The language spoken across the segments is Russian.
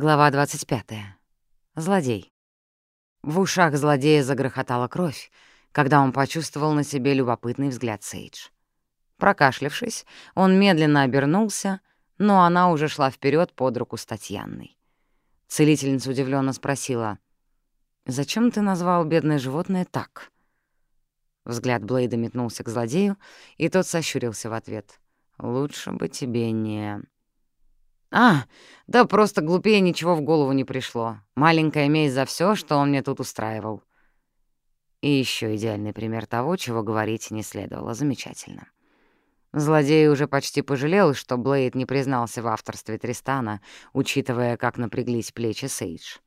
Глава 25. Злодей. В ушах злодея загрохотала кровь, когда он почувствовал на себе любопытный взгляд Сейдж. Прокашлявшись, он медленно обернулся, но она уже шла вперед под руку с Татьяной. Целительница удивленно спросила, «Зачем ты назвал бедное животное так?» Взгляд Блейда метнулся к злодею, и тот сощурился в ответ. «Лучше бы тебе не...» «А, да просто глупее ничего в голову не пришло. Маленькая месть за все, что он мне тут устраивал». И еще идеальный пример того, чего говорить не следовало. Замечательно. Злодей уже почти пожалел, что Блейд не признался в авторстве Тристана, учитывая, как напряглись плечи Сейдж.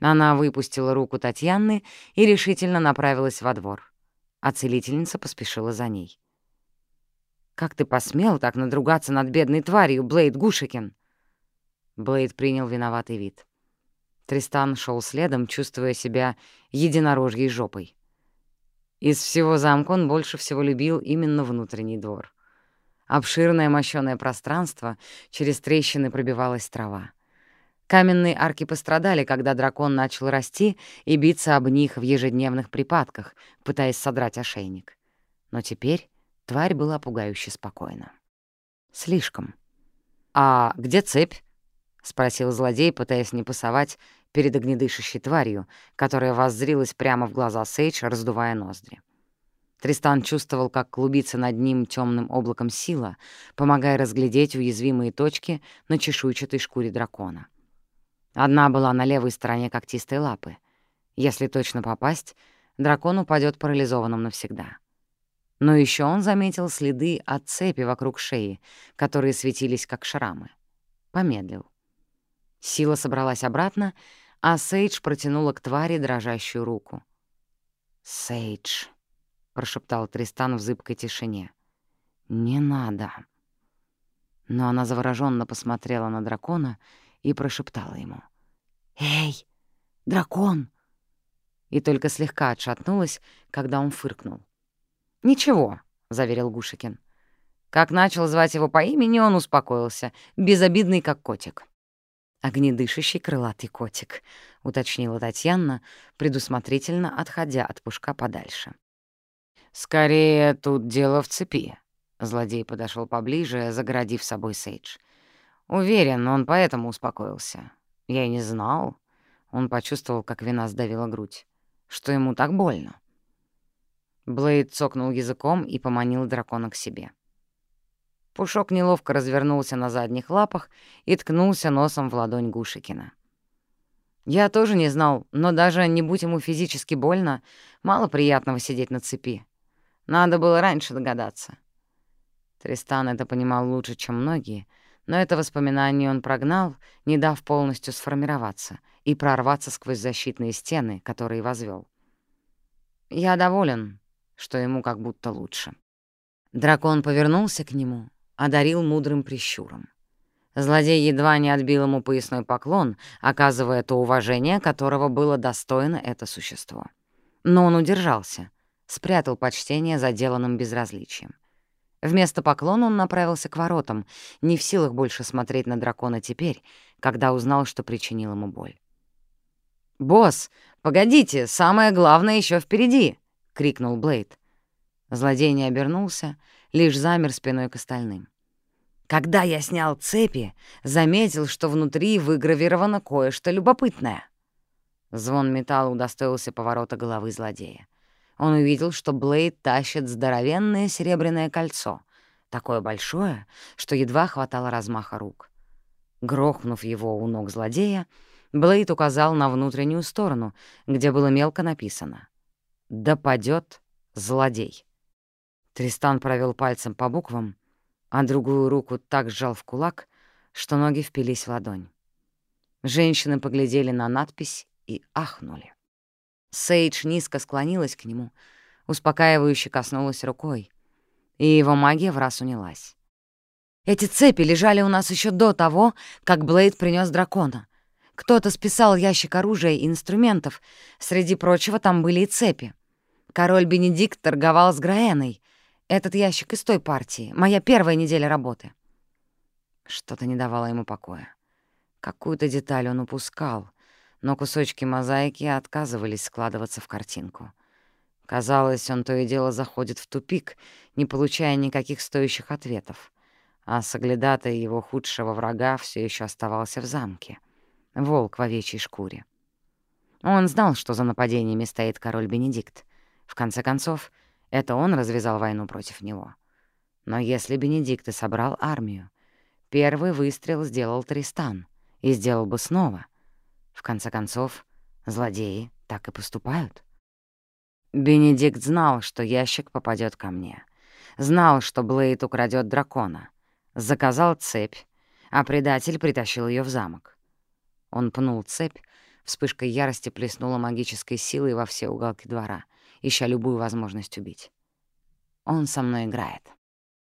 Она выпустила руку Татьяны и решительно направилась во двор. А целительница поспешила за ней. «Как ты посмел так надругаться над бедной тварью, Блейд Гушикин?» Блейд принял виноватый вид. Тристан шел следом, чувствуя себя единорожьей жопой. Из всего замка он больше всего любил именно внутренний двор. Обширное мощёное пространство, через трещины пробивалась трава. Каменные арки пострадали, когда дракон начал расти и биться об них в ежедневных припадках, пытаясь содрать ошейник. Но теперь тварь была пугающе спокойна. Слишком. «А где цепь?» — спросил злодей, пытаясь не пасовать перед огнедышащей тварью, которая воззрилась прямо в глаза Сейдж, раздувая ноздри. Тристан чувствовал, как клубится над ним темным облаком сила, помогая разглядеть уязвимые точки на чешуйчатой шкуре дракона. Одна была на левой стороне когтистой лапы. Если точно попасть, дракон упадет парализованным навсегда. Но еще он заметил следы от цепи вокруг шеи, которые светились как шрамы. Помедлил. Сила собралась обратно, а Сейдж протянула к твари дрожащую руку. «Сейдж», — прошептал Тристан в зыбкой тишине, — «не надо». Но она заворожённо посмотрела на дракона и прошептала ему. «Эй, дракон!» И только слегка отшатнулась, когда он фыркнул. «Ничего», — заверил Гушикин. Как начал звать его по имени, он успокоился, безобидный, как котик. «Огнедышащий крылатый котик», — уточнила Татьяна, предусмотрительно отходя от пушка подальше. «Скорее, тут дело в цепи», — злодей подошел поближе, загородив собой Сейдж. «Уверен, он поэтому успокоился. Я и не знал». Он почувствовал, как вина сдавила грудь. Что ему так больно? Блейд цокнул языком и поманил дракона к себе. Пушок неловко развернулся на задних лапах и ткнулся носом в ладонь Гушикина. Я тоже не знал, но даже не будь ему физически больно, мало приятного сидеть на цепи. Надо было раньше догадаться. Тристан это понимал лучше, чем многие, но это воспоминание он прогнал, не дав полностью сформироваться и прорваться сквозь защитные стены, которые возвел. Я доволен, что ему как будто лучше. Дракон повернулся к нему, одарил мудрым прищуром. Злодей едва не отбил ему поясной поклон, оказывая то уважение, которого было достойно это существо. Но он удержался, спрятал почтение за деланным безразличием. Вместо поклона он направился к воротам, не в силах больше смотреть на дракона теперь, когда узнал, что причинил ему боль. «Босс, погодите, самое главное еще впереди!» — крикнул Блейд. Злодей не обернулся, лишь замер спиной к остальным. Когда я снял цепи, заметил, что внутри выгравировано кое-что любопытное. Звон металла удостоился поворота головы злодея. Он увидел, что Блейд тащит здоровенное серебряное кольцо, такое большое, что едва хватало размаха рук. Грохнув его у ног злодея, Блейд указал на внутреннюю сторону, где было мелко написано «Да падёт злодей». Тристан провел пальцем по буквам, а другую руку так сжал в кулак, что ноги впились в ладонь. Женщины поглядели на надпись и ахнули. Сейдж низко склонилась к нему, успокаивающе коснулась рукой, и его магия в раз унялась. «Эти цепи лежали у нас еще до того, как Блейд принес дракона. Кто-то списал ящик оружия и инструментов, среди прочего там были и цепи. Король Бенедикт торговал с Граэной, этот ящик из той партии. Моя первая неделя работы. Что-то не давало ему покоя. Какую-то деталь он упускал, но кусочки мозаики отказывались складываться в картинку. Казалось, он то и дело заходит в тупик, не получая никаких стоящих ответов, а соглядатай его худшего врага все еще оставался в замке. Волк в овечьей шкуре. Он знал, что за нападениями стоит король Бенедикт. В конце концов, это он развязал войну против него. Но если Бенедикт и собрал армию, первый выстрел сделал Тристан и сделал бы снова. В конце концов, злодеи так и поступают. Бенедикт знал, что ящик попадет ко мне. Знал, что Блейд украдет дракона. Заказал цепь, а предатель притащил ее в замок. Он пнул цепь, вспышкой ярости плеснула магической силой во все уголки двора, ища любую возможность убить. Он со мной играет.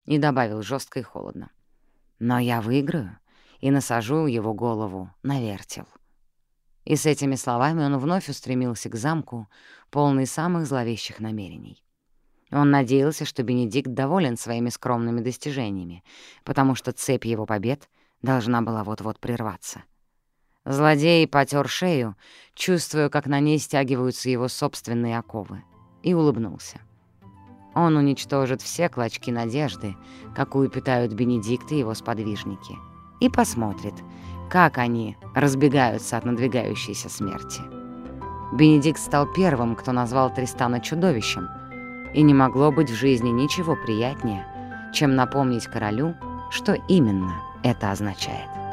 И добавил жестко и холодно. Но я выиграю и насажу его голову на вертел. И с этими словами он вновь устремился к замку, полный самых зловещих намерений. Он надеялся, что Бенедикт доволен своими скромными достижениями, потому что цепь его побед должна была вот-вот прерваться. Злодей потер шею, чувствуя, как на ней стягиваются его собственные оковы, и улыбнулся. Он уничтожит все клочки надежды, какую питают Бенедикт и его сподвижники, и посмотрит, как они разбегаются от надвигающейся смерти. Бенедикт стал первым, кто назвал Тристана чудовищем, и не могло быть в жизни ничего приятнее, чем напомнить королю, что именно это означает.